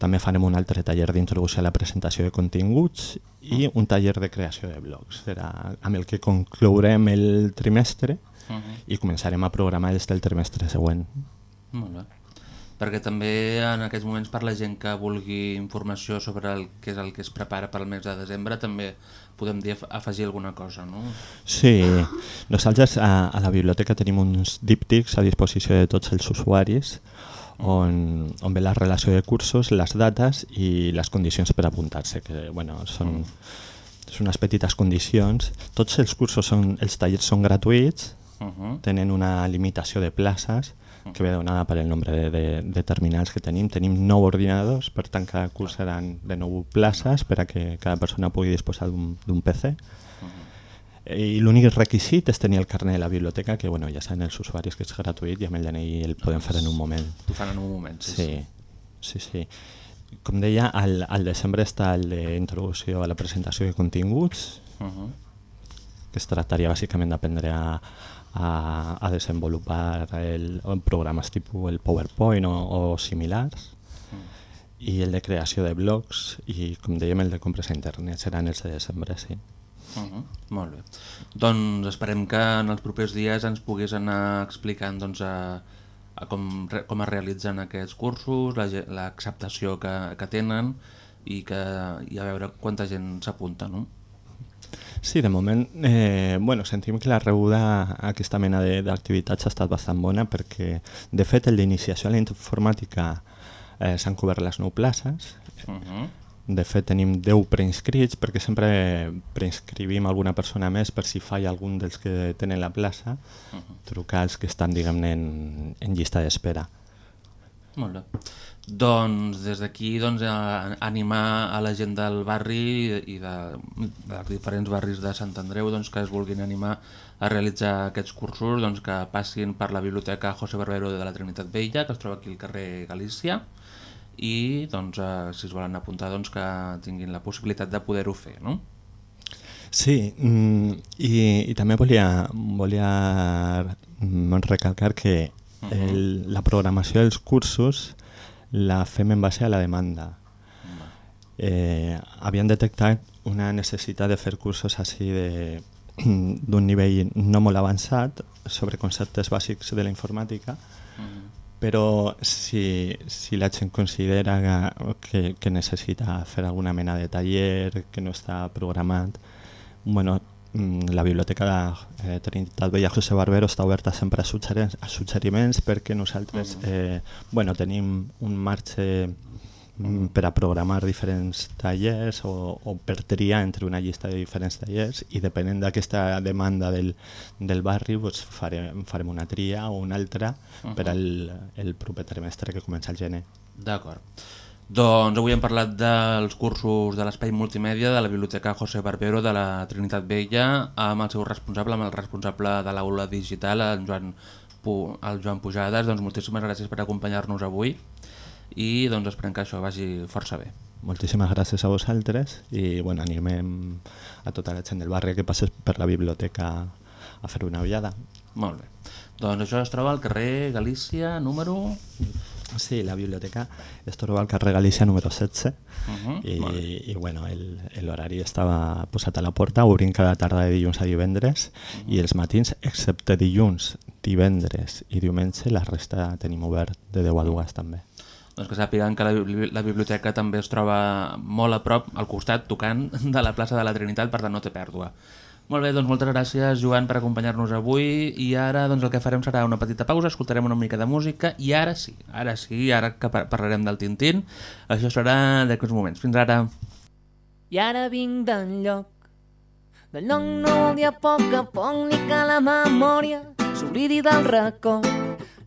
Speaker 7: també farem un altre taller d'introducció a la presentació de continguts i un taller de creació de blogs. Serà amb el que conclourem el trimestre i començarem a programar des del trimestre següent.
Speaker 2: Molt bé. Perquè també en aquests moments per la gent que vulgui informació sobre el que és el que es prepara pel mes de desembre també podem dir afegir alguna cosa, no?
Speaker 7: Sí, nosaltres a, a la biblioteca tenim uns díptics a disposició de tots els usuaris on, on ve la relació de cursos, les dates i les condicions per apuntar-se, que bueno, són, són unes petites condicions. Tots els cursos, són, els tallers són gratuïts,
Speaker 2: Uh -huh.
Speaker 7: tenen una limitació de places que ve donada per el nombre de, de, de terminals que tenim. Tenim 9 ordinadors, per tant cada curs seran de 9 places per a que cada persona pugui disposar d'un PC. I l'únic requisit és tenir el carnet de la biblioteca, que bueno, ja saben els usuaris que és gratuït i amb el DNI el podem fer en un moment.
Speaker 2: Ho fan en un moment, sí.
Speaker 7: Sí, sí, sí. Com deia, al, al desembre està el d'introducció a la presentació de continguts,
Speaker 2: Uh -huh.
Speaker 7: Que es tractaria bàsicament d'aprendre a, a, a desenvolupar el, el programes tipus el PowerPoint o, o similars i el de creació de blogs i com dèiem el de compres a internet seran els de desembre, sí.
Speaker 2: Uh -huh. Molt bé. Doncs esperem que en els propers dies ens pogués anar explicant doncs, a, a com, com es realitzen aquests cursos, la l'acceptació que, que tenen i, que, i a veure quanta gent s'apunta, no?
Speaker 7: Sí, de moment, eh, bueno, sentim que la rebuda a aquesta mena de- d'activitats ha estat bastant bona perquè, de fet, el d'iniciació a la informàtica eh, s'han cobert les nou places.
Speaker 2: Uh -huh.
Speaker 7: De fet, tenim 10 preinscrits perquè sempre preinscrivim alguna persona més per si falla algun dels que tenen la plaça, trucar als que estan, diguem-ne, en, en llista d'espera.
Speaker 2: Molt bé. Doncs des d'aquí doncs, a, animar a la gent del barri i de, dels diferents barris de Sant Andreu doncs, que es vulguin animar a realitzar aquests cursos doncs, que passin per la biblioteca José Barbero de la Trinitat Vella, que es troba aquí al carrer Galícia, i doncs, eh, si es volen apuntar doncs, que tinguin la possibilitat de poder-ho fer. No?
Speaker 7: Sí, mm, i, i també volia, volia mm, recalcar que el, la programació dels cursos la fem en base a la demanda. Eh, havien detectat una necessitat de fer cursos així de d'un nivell no molt avançat sobre conceptes bàsics de la informàtica, però si, si la gent considera que, que necessita fer alguna mena de taller que no està programat, bueno, la biblioteca de eh, Trinitat Vella José Barbero està oberta sempre a, suggeriments, a suggeriments perquè nosaltres eh, bueno, tenim un marge mm, per a programar diferents tallers o, o per triar entre una llista de diferents tallers i depenent d'aquesta demanda del, del barri doncs farem, farem una tria o una altra per al el proper trimestre que comença el gener.
Speaker 2: D'acord. Doncs avui hem parlat dels cursos de l'espai multimèdia de la Biblioteca José Barbero de la Trinitat Vella amb el seu responsable, amb el responsable de l'aula digital, el Joan, Pu el Joan Pujades. Doncs moltíssimes gràcies per acompanyar-nos avui i doncs esperem que això vagi força bé.
Speaker 7: Moltíssimes gràcies a vosaltres i bueno, animem a tota la gent del barri que passes per la biblioteca a fer una ullada.
Speaker 2: Molt bé. Doncs això es troba al carrer Galícia, número...
Speaker 7: Sí, la biblioteca es troba al carrer Galícia número 16
Speaker 2: Uh -huh.
Speaker 7: i, i bueno, el- l'horari estava posat a la porta, obrim cada tarda de dilluns a divendres i els matins, excepte dilluns divendres i diumenge, la resta tenim obert de 10 a 2 també.
Speaker 2: Doncs que sàpiguen que la, la biblioteca també es troba molt a prop, al costat, tocant de la plaça de la Trinitat, per tant no té pèrdua. Molt bé, doncs moltes gràcies, Joan, per acompanyar-nos avui i ara doncs, el que farem serà una petita pausa, escoltarem una mica de música i ara sí, ara sí, ara que par- parlarem del Tintín, això serà d'aquests moments. Fins ara.
Speaker 8: I ara vinc d'enlloc del lloc no vol dir a poc a poc ni que la memòria s'oblidi del record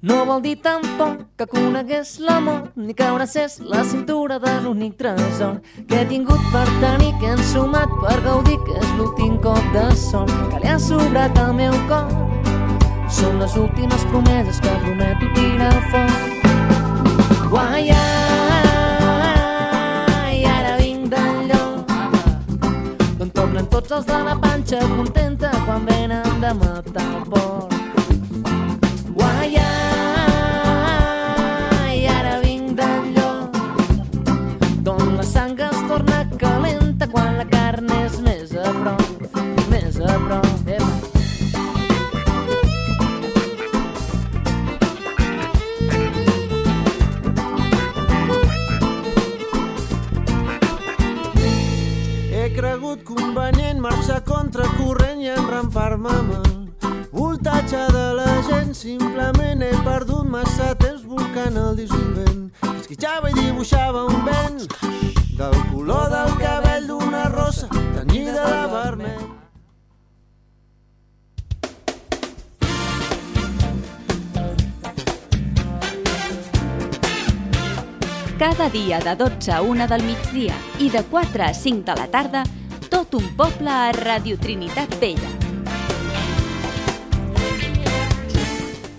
Speaker 8: no vol dir tampoc que conegués l'amor ni que abracés la cintura de l'únic tresor que he tingut per tenir, que he ensumat per gaudir, que és l'últim cop de sort que li ha sobrat al meu cor. Són les últimes promeses que prometo tirar foc. Guai, ai, ara vinc d'enlloc d'on tornen tots els de la panxa contenta quan venen de matar el porc. Guai, ai,
Speaker 9: marxar contra corrent i enrampar-me amb el voltatge de la gent. Simplement he perdut massa temps volcant el dissolvent. Esquitxava i dibuixava un vent del color del cabell d'una rosa tenyida de vermell.
Speaker 3: Cada dia de 12 a 1 del migdia i de 4 a 5 de la tarda, tot un poble a Radio Trinitat Vella.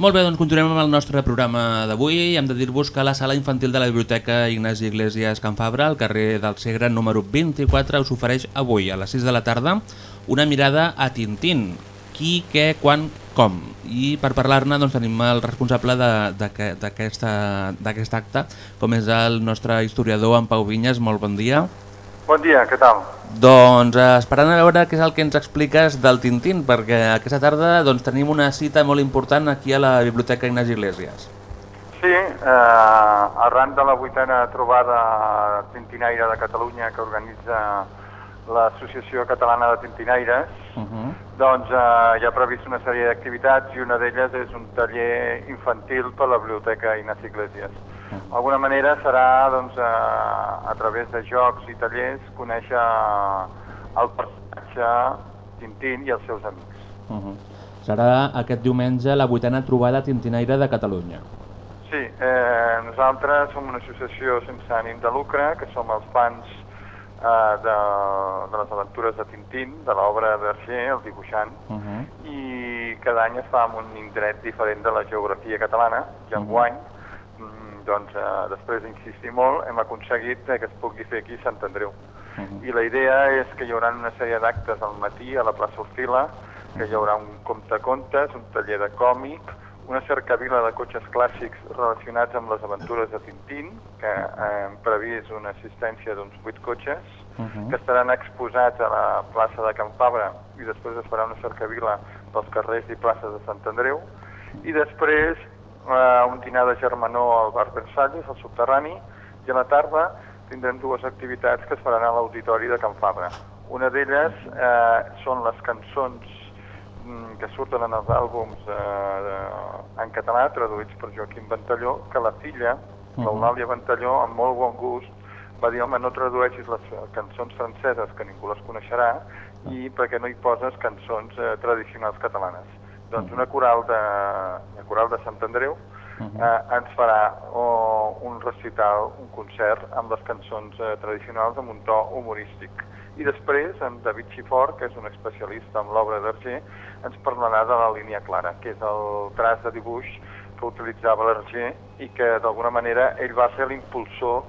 Speaker 2: Molt bé, doncs continuem amb el nostre programa d'avui hem de dir-vos que la sala infantil de la Biblioteca Ignasi Iglesias Can Fabra, al carrer del Segre número 24, us ofereix avui a les 6 de la tarda una mirada a Tintín. Qui, què, quan, com. I per parlar-ne doncs, tenim el responsable d'aquest acte, com és el nostre historiador, en Pau Vinyes. Molt bon dia.
Speaker 10: Bon dia, què tal?
Speaker 2: Doncs eh, esperant a veure què és el que ens expliques del Tintín, perquè aquesta tarda doncs, tenim una cita molt important aquí a la Biblioteca Ignasi Iglesias.
Speaker 10: Sí, eh, arran de la vuitena trobada tintinaire de Catalunya que organitza l'Associació Catalana de Tintinaires,
Speaker 2: Uh -huh.
Speaker 10: doncs eh, hi ha previst una sèrie d'activitats i una d'elles és un taller infantil per la Biblioteca Ignasi Iglesias. D'alguna manera serà doncs, eh, a través de jocs i tallers conèixer el personatge Tintín i els seus amics.
Speaker 2: Uh -huh. Serà aquest diumenge la vuitena trobada tintinaire de Catalunya.
Speaker 10: Sí, eh, nosaltres som una associació sense ànim de lucre, que som els fans eh, de, de les aventures de Tintín, de l'obra d'Arger, el dibuixant,
Speaker 2: Uh -huh.
Speaker 10: i cada any es fa en un indret diferent de la geografia catalana, i enguany, mm, doncs, eh, després d'insistir molt, hem aconseguit eh, que es pugui fer aquí a Sant Andreu. I la idea és que hi haurà una sèrie d'actes al matí a la plaça Orfila, que hi haurà un conte-contes, un taller de còmic, una cercavila de cotxes clàssics relacionats amb les aventures de Tintín, que eh, hem previst una assistència d'uns vuit cotxes,
Speaker 2: Uh
Speaker 10: que estaran exposats a la plaça de Can Fabra i després es farà una cercavila pels carrers i places de Sant Andreu. I després eh, un dinar de germanor al bar Versalles, al subterrani, i a la tarda tindrem dues activitats que es faran a l'auditori de Can Fabra. Una d'elles eh, són les cançons mm, que surten en els àlbums eh, en català, traduïts per Joaquim Ventalló, que la filla,
Speaker 2: Mhm.
Speaker 10: l'Eulàlia Ventalló, amb molt bon gust, va dir, home, no tradueixis les cançons franceses, que ningú les coneixerà, i perquè no hi poses cançons eh, tradicionals catalanes. Doncs una coral de, la coral de Sant Andreu eh, ens farà o, un recital, un concert amb les cançons eh, tradicionals amb un to humorístic. I després, en David Xifort, que és un especialista en l'obra d'Arger, ens parlarà de la línia clara, que és el traç de dibuix que utilitzava l'Arger i que d'alguna manera ell va ser l'impulsor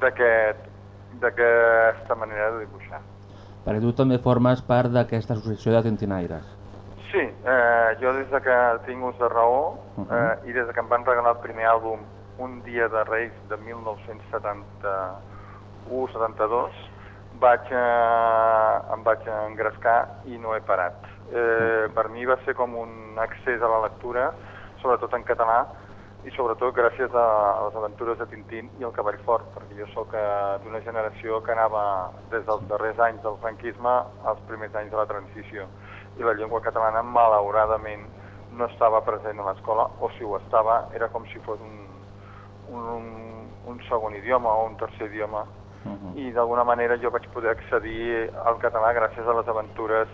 Speaker 10: d'aquest- d'aquesta manera de dibuixar.
Speaker 2: Perquè tu també formes part d'aquesta associació de tintinaires.
Speaker 10: Sí, eh, jo des de que tinc ús de raó eh, i des de que em van regalar el primer àlbum Un dia de Reis de 1971-72 vaig, eh, em vaig engrescar i no he parat. Eh, per mi va ser com un accés a la lectura, sobretot en català, i sobretot gràcies a, a les aventures de Tintín i el Cavall Fort, perquè jo sóc eh, d'una generació que anava des dels darrers anys del franquisme als primers anys de la transició. I la llengua catalana, malauradament, no estava present a l'escola, o si ho estava, era com si fos un, un, un segon idioma o un tercer idioma,
Speaker 2: Mhm.
Speaker 10: i d'alguna manera jo vaig poder accedir al català gràcies a les aventures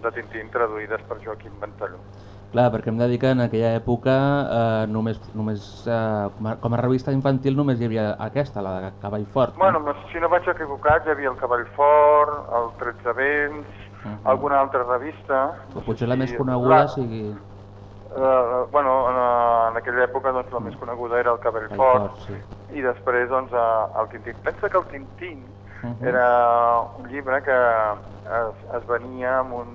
Speaker 10: de Tintín traduïdes per Joaquim Ventalló.
Speaker 2: Clar, perquè hem de dir que en aquella època eh, només, només eh, com, a, com a revista infantil només hi havia aquesta, la de Cavall Fort.
Speaker 10: Bueno, no, si no vaig equivocat, hi havia el Cavall Fort, el 13 Vents,
Speaker 2: Mhm.
Speaker 10: alguna altra revista.
Speaker 2: O potser la més coneguda
Speaker 10: la-
Speaker 2: sigui...
Speaker 10: Uh, bueno, en, en aquella època doncs, la més coneguda era el Cavall Fort,
Speaker 2: sí.
Speaker 10: i després doncs, uh, el Tintín. Pensa que el Tintín
Speaker 2: Mhm.
Speaker 10: era un llibre que es, es venia amb un...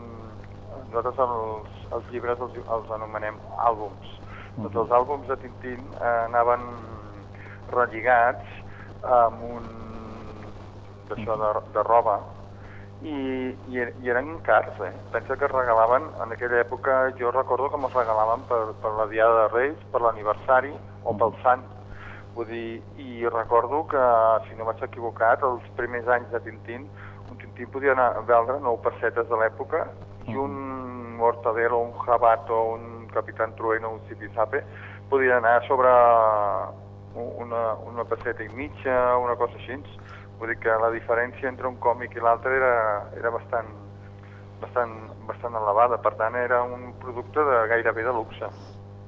Speaker 10: Nosaltres els, els llibres els, els anomenem àlbums. Doncs els àlbums de Tintín eh, anaven relligats amb un... d'això de, de roba, i, i, i eren cars, eh? Pensa que es regalaven, en aquella època jo recordo que me'ls regalaven per, per la Diada de Reis, per l'aniversari o pel Sant. Vull dir, i recordo que, si no vaig equivocat, els primers anys de Tintín, un Tintín podia anar a valdre 9 pessetes de l'època i un Mortadelo, un Jabato, un Capitán Trueno, un Zipizape, podia anar sobre una, una pesseta i mitja, una cosa així. Vull dir que la diferència entre un còmic i l'altre era, era bastant, bastant, bastant elevada, per tant era un producte de gairebé de luxe.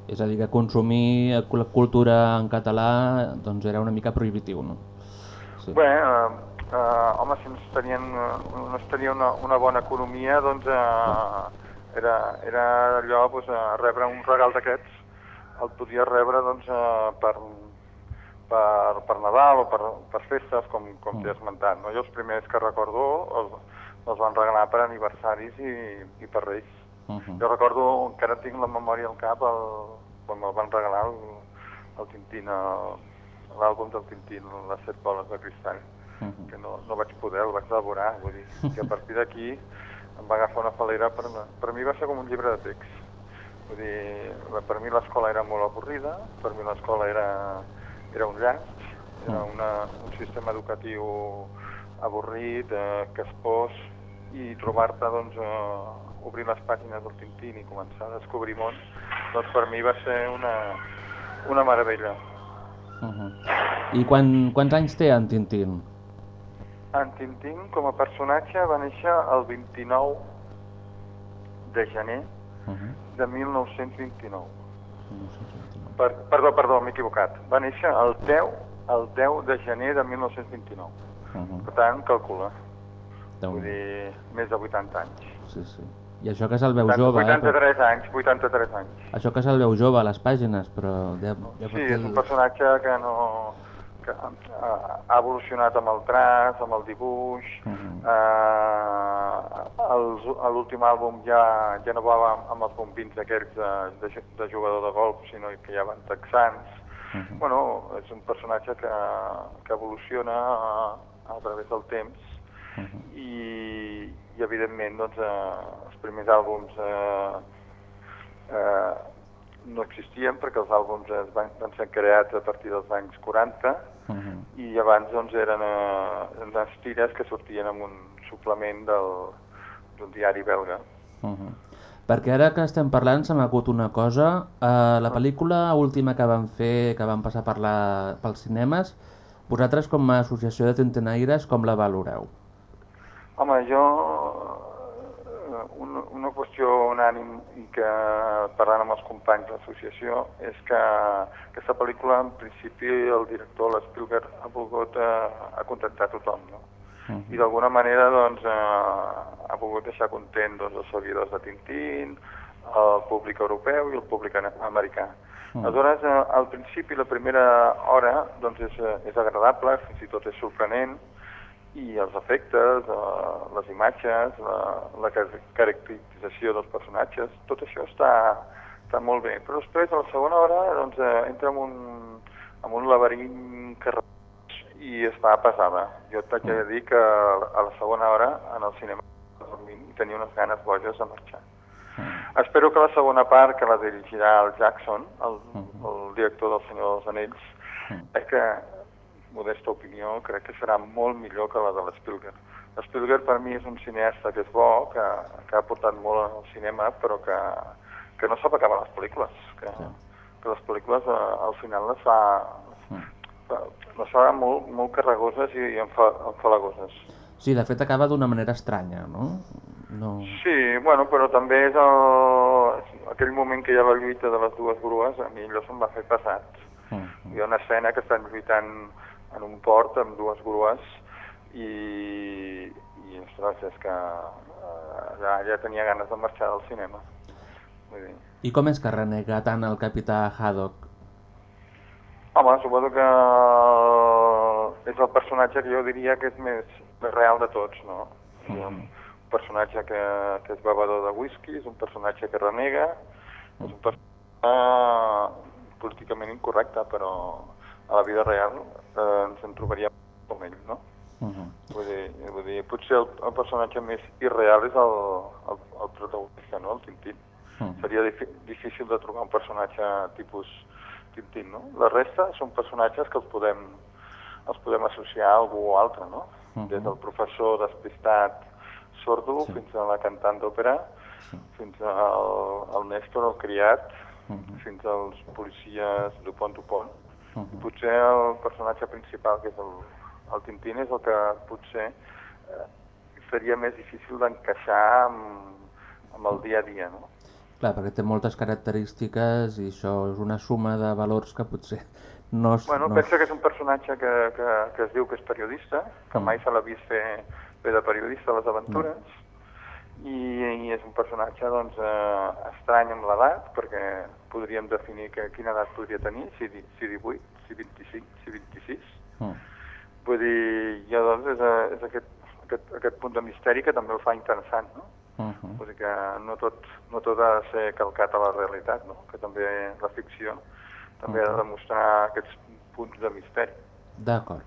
Speaker 2: És a dir, que consumir la cultura en català doncs era una mica prohibitiu, no? Sí.
Speaker 10: Bé, eh, eh, home, si no es, tenien, no es tenia una, una bona economia, doncs eh, era, era allò, doncs, eh, rebre un regal d'aquests, el podia rebre doncs, eh, per, per, per Nadal o per, per festes, com, com t'he esmentat. No? Jo els primers que recordo els, els van regalar per aniversaris i, i per Reis.
Speaker 2: Uh -huh.
Speaker 10: Jo recordo, encara tinc la memòria al cap, el, quan me'l van regalar el, el Tintín, l'àlbum del Tintín, les set boles de cristall,
Speaker 2: Uh -huh.
Speaker 10: que no, no vaig poder, el vaig devorar, vull dir, que a partir d'aquí em va agafar una falera, per, per mi va ser com un llibre de text. Vull dir, per mi l'escola era molt avorrida, per mi l'escola era, era un llast, era una, un sistema educatiu avorrit, eh, caspós, i trobar-te, doncs, eh, obrir les pàgines del Tintín i començar a descobrir mons, doncs per mi va ser una, una meravella.
Speaker 2: Uh -huh. I quan, quants anys té en Tintín?
Speaker 10: En Tintín, com a personatge, va néixer el 29 de gener
Speaker 2: Uh -huh.
Speaker 10: de 1929. Per, perdó, perdó, m'he equivocat. Va néixer el 10, el 10 de gener de 1929.
Speaker 2: Uh -huh.
Speaker 10: Per tant, calcula.
Speaker 2: Déu
Speaker 10: Vull dir, més de 80 anys.
Speaker 2: Sí, sí. I això que se'l veu
Speaker 10: 80,
Speaker 2: jove, eh?
Speaker 10: 83 anys, 83 anys.
Speaker 2: Això que se'l veu jove a les pàgines, però... Ja, ja
Speaker 10: Sí, és un personatge que no que ha, ha evolucionat amb el traç, amb el dibuix.
Speaker 2: -huh.
Speaker 10: eh, l'últim àlbum ja, ja no va amb, amb els bombins aquells de, de, ju- de jugador de golf, sinó que ja van texans.
Speaker 2: Uh -huh.
Speaker 10: Bueno, és un personatge que, que evoluciona a, a través del temps
Speaker 2: Uh -huh.
Speaker 10: i, i evidentment doncs, eh, els primers àlbums eh, eh, no existien perquè els àlbums es van, van ser creats a partir dels anys 40
Speaker 2: Uh -huh.
Speaker 10: i abans doncs, eren eh, unes tires que sortien amb un suplement del- d'un diari belga.
Speaker 2: Uh -huh. Perquè ara que estem parlant se m'ha acut una cosa. Uh, la pel·lícula última que van fer, que van passar per la, pels cinemes, vosaltres com a associació de tintenaires com la valoreu?
Speaker 10: Home, jo una, qüestió unànim i que parlant amb els companys de l'associació és que aquesta pel·lícula en principi el director, l'Spielberg, ha volgut eh, acontentar tothom, no?
Speaker 2: Uh
Speaker 10: I d'alguna manera doncs, eh, ha volgut deixar content doncs, els seguidors de Tintín, el públic europeu i el públic americà.
Speaker 2: Mm.
Speaker 10: Aleshores, eh, al principi, la primera hora doncs, és, eh, és agradable, fins i tot és sorprenent, i els efectes, eh, les imatges, la, la car- caracterització dels personatges, tot això està, està molt bé. Però després, a la segona hora, doncs, eh, entra en un, en un laberint que i es fa pesada. Jo et vaig de dir que a la segona hora, en el cinema, tenia unes ganes boges de marxar. Espero que la segona part, que la dirigirà el Jackson, el, el director del Senyor dels Anells, crec que, modesta opinió, crec que serà molt millor que la de l'Spielberg. L'Spielberg per mi és un cineasta que és bo, que, que ha portat molt al cinema, però que, que no sap acabar les pel·lícules, que, que les pel·lícules eh, al final les fa, les fa molt, molt carregoses i, i enfa, enfalagoses.
Speaker 2: Sí, de fet acaba d'una manera estranya, no? no...
Speaker 10: Sí, bueno, però també és el, aquell moment que hi ha la lluita de les dues grues, a mi allò se'm va fer pesat.
Speaker 2: Mm.
Speaker 10: Hi ha una escena que estan lluitant en un port amb dues grues i, i ostres, és que eh, ja, ja tenia ganes de marxar del cinema. Vull dir,
Speaker 2: I com és que renega tant el capità Haddock?
Speaker 10: home, suposo que és el personatge que jo diria que és més, més real de tots, no? És un personatge que, que és bevedor de whisky, és un personatge que renega, és un personatge políticament incorrecte, però a la vida real eh, ens en trobaríem com ell, no?
Speaker 2: Uh -huh.
Speaker 10: Vull dir, vull dir potser el, el personatge més irreal és el, el, el protagonista, no? El Tintín.
Speaker 2: Mm.
Speaker 10: Seria difi- difícil de trobar un personatge tipus Tintín, no? La resta són personatges que els podem, els podem associar a algú altre, no?
Speaker 2: Mhm.
Speaker 10: Des del professor despistat sordo sí. fins a la cantant d'òpera, fins al, al Néstor, el criat,
Speaker 2: Mhm.
Speaker 10: fins als policies Dupont Dupont.
Speaker 2: Mhm.
Speaker 10: Potser el personatge principal, que és el, el Tintín, és el que potser eh, seria més difícil d'encaixar amb, amb el dia a dia, no?
Speaker 2: Clar, perquè té moltes característiques i això és una suma de valors que potser no... Es,
Speaker 10: Bueno,
Speaker 2: no...
Speaker 10: pensa que és un personatge que, que, que es diu que és periodista, que
Speaker 2: Mm.
Speaker 10: mai se l'ha vist fer, fer de periodista a les aventures, i, i és un personatge doncs, eh, estrany amb l'edat, perquè podríem definir que, quina edat podria tenir, si, si 18, si 25, si 26.
Speaker 2: Mm.
Speaker 10: Vull dir, i doncs és, és aquest, aquest, aquest punt de misteri que també el fa interessant, no?
Speaker 2: Uh -huh.
Speaker 10: Vull dir que no tot, no tot ha de ser calcat a la realitat, no? Que també la ficció també ha de demostrar aquests punts de misteri.
Speaker 2: D'acord.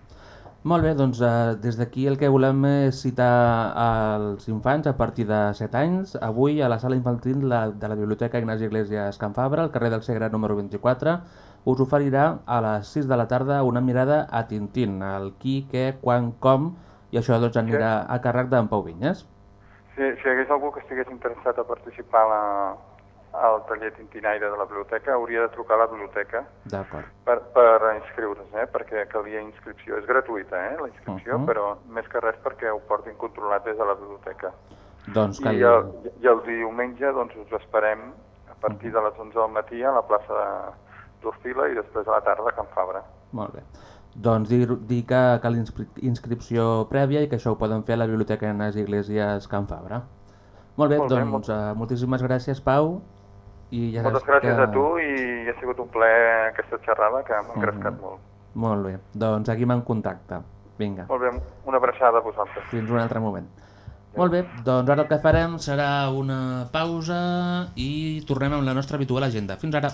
Speaker 2: Molt bé, doncs eh, des d'aquí el que volem és citar als infants a partir de 7 anys, avui a la sala infantil la, de la Biblioteca Ignasi Iglesias Can Fabra, al carrer del Segre número 24, us oferirà a les 6 de la tarda una mirada a Tintín, el qui, què, quan, com, i això doncs anirà a càrrec d'en Pau Vinyes.
Speaker 10: Si, si hi hagués algú que estigués interessat a participar a la, al taller tintinaire de la biblioteca, hauria de trucar a la biblioteca per, per inscriure's, eh? perquè calia inscripció. És gratuïta, eh, la inscripció,
Speaker 2: Mhm.
Speaker 10: però més que res perquè ho portin controlat des de la biblioteca.
Speaker 2: Doncs cal...
Speaker 10: I, el, I el diumenge doncs, us esperem a partir de les 11 del matí a la plaça de- d'Orfila i després a la tarda a Can Fabra.
Speaker 2: Molt bé. Doncs dir, dir que cal inscri inscripció prèvia i que això ho poden fer a la Biblioteca Ignasi Iglesias Can Fabra. Molt bé,
Speaker 10: Molt bé,
Speaker 2: doncs uh, moltíssimes gràcies, Pau. I ja
Speaker 10: Moltes gràcies
Speaker 2: que...
Speaker 10: a tu i ha sigut un plaer aquesta xerrada que m'ha engrescat
Speaker 2: Mhm.
Speaker 10: molt.
Speaker 2: Molt bé, doncs seguim en contacte. Vinga,
Speaker 10: Molt bé, una abraçada a vosaltres.
Speaker 2: fins un altre moment. Molt bé, doncs ara el que farem serà una pausa i tornem amb la nostra habitual agenda. Fins ara.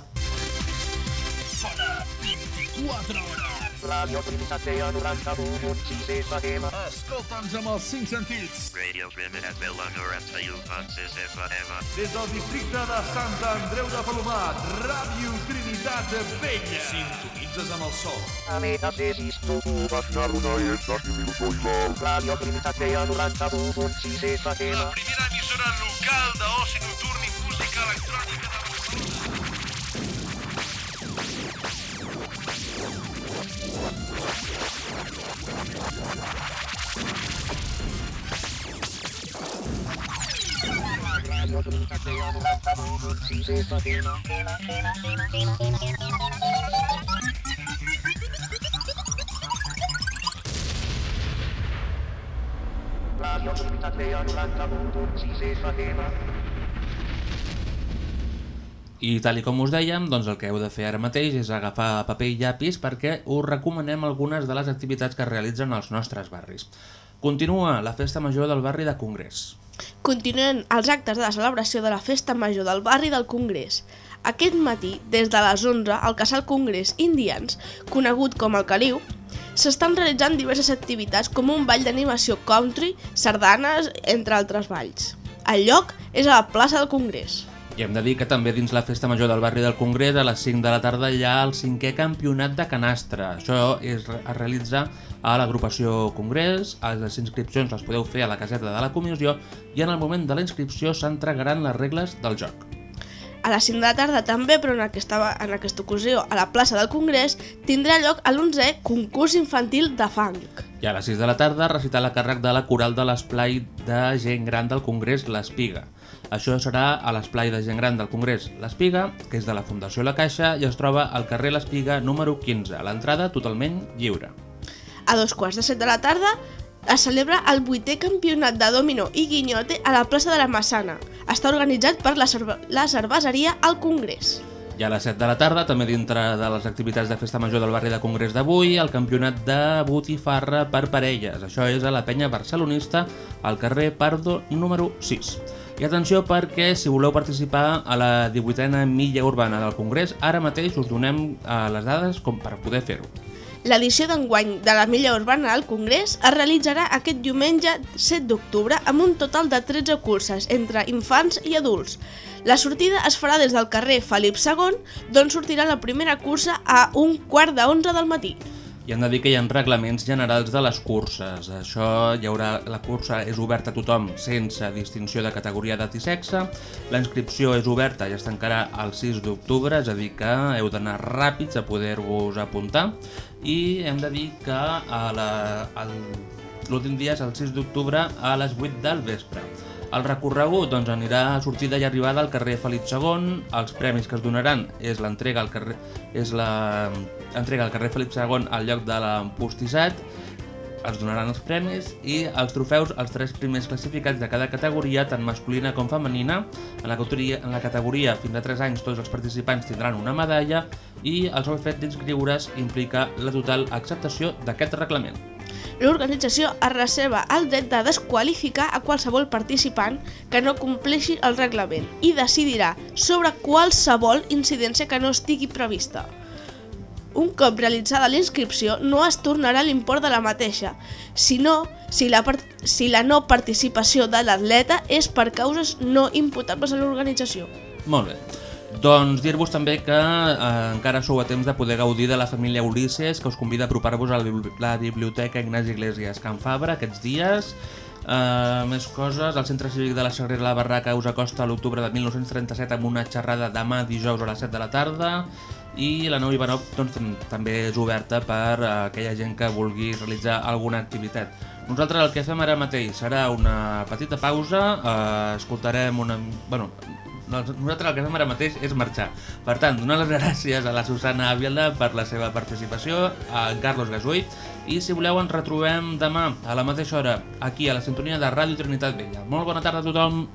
Speaker 11: Sona 24 hores.
Speaker 12: Ràdio Trinitat Vella 91.6 FM.
Speaker 11: Escolta'ns amb els cinc sentits.
Speaker 13: Radio Trinitat Vella 91.6 FM.
Speaker 11: Des del districte de Sant Andreu de Palomar, Ràdio Trinitat Vella. Sintonitzes amb el sol.
Speaker 12: Ameta Cesis, tu vas anar una i ets aquí mil soival. Ràdio Trinitat Vella 91.6 FM.
Speaker 11: La primera emissora local d'oci nocturn i música electrònica de
Speaker 12: Ràdio Trinitat Vella 91.6 FM. Ràdio Trinitat Vella 91.6 FM.
Speaker 2: I tal i com us dèiem, doncs el que heu de fer ara mateix és agafar paper i llapis perquè us recomanem algunes de les activitats que realitzen als nostres barris. Continua la Festa Major del barri de Congrés.
Speaker 1: Continuen els actes de la celebració de la Festa Major del barri del Congrés. Aquest matí, des de les 11, al Casal Congrés Indians, conegut com el Caliu, s'estan realitzant diverses activitats com un ball d'animació country, sardanes, entre altres balls. El lloc és a la plaça del Congrés.
Speaker 2: I hem de dir que també dins la festa major del barri del Congrés a les 5 de la tarda hi ha el cinquè campionat de canastre. Això es realitza a l'agrupació Congrés, les inscripcions les podeu fer a la caseta de la comissió i en el moment de la inscripció s'entregaran les regles del joc.
Speaker 1: A les 5 de la tarda també, però en aquesta, en aquesta ocasió a la plaça del Congrés, tindrà lloc a l'11è concurs infantil de funk.
Speaker 2: I a les 6 de la tarda recitar la càrrec de la coral de l'esplai de gent gran del Congrés L'Espiga. Això serà a l'esplai de gent gran del Congrés L'Espiga, que és de la Fundació La Caixa i es troba al carrer L'Espiga número 15, l'entrada totalment lliure.
Speaker 1: A dos quarts de set de la tarda es celebra el vuitè campionat de domino i guinyote a la plaça de la Massana. Està organitzat per la, cerve la cerveseria al Congrés.
Speaker 2: I a les 7 de la tarda, també dintre de les activitats de Festa Major del barri de Congrés d'avui, el campionat de botifarra per parelles. Això és a la penya barcelonista, al carrer Pardo número 6. I atenció perquè si voleu participar a la 18a milla urbana del Congrés, ara mateix us donem eh, les dades com per poder fer-ho.
Speaker 1: L'edició d'enguany de la Milla Urbana al Congrés es realitzarà aquest diumenge 7 d'octubre amb un total de 13 curses entre infants i adults. La sortida es farà des del carrer Felip II, d'on sortirà la primera cursa a un quart de 11 del matí.
Speaker 2: I hem de dir que hi ha reglaments generals de les curses. Això hi haurà, la cursa és oberta a tothom sense distinció de categoria d'edat i sexe. La inscripció és oberta i es tancarà el 6 d'octubre, és a dir que heu d'anar ràpids a poder-vos apuntar. I hem de dir que l'últim dia és el 6 d'octubre a les 8 del vespre. El recorregut doncs, anirà a sortida i arribada al carrer Felip II. Els premis que es donaran és l'entrega al carrer és la entrega al carrer Felip II al lloc de l'empostissat. Es donaran els premis i els trofeus als tres primers classificats de cada categoria, tant masculina com femenina. En la categoria, en la categoria fins a 3 anys tots els participants tindran una medalla i el sol fet d'inscriure's implica la total acceptació d'aquest reglament.
Speaker 1: L'organització es reserva el dret de desqualificar a qualsevol participant que no compleixi el reglament i decidirà sobre qualsevol incidència que no estigui prevista. Un cop realitzada la inscripció, no es tornarà l'import de la mateixa, sinó si la, si la no participació de l'atleta és per causes no imputables a l'organització.
Speaker 2: Molt bé. Doncs dir-vos també que eh, encara sou a temps de poder gaudir de la família Ulisses, que us convida a apropar-vos a la la Biblioteca Ignasi Iglesias Can Fabra aquests dies. Uh, més coses, el Centre Cívic de la Sagrera La Barraca us acosta a l'octubre de 1937 amb una xerrada demà dijous a les 7 de la tarda. I la Nou Ivanov doncs, tam- també és oberta per a aquella gent que vulgui realitzar alguna activitat. Nosaltres el que fem ara mateix serà una petita pausa, eh, escoltarem una... Bueno, nosaltres el que fem ara mateix és marxar. Per tant, donar les gràcies a la Susana Ávila per la seva participació, a Carlos Gasull, i si voleu ens retrobem demà a la mateixa hora, aquí a la sintonia de Ràdio Trinitat Vella. Molt bona tarda a tothom!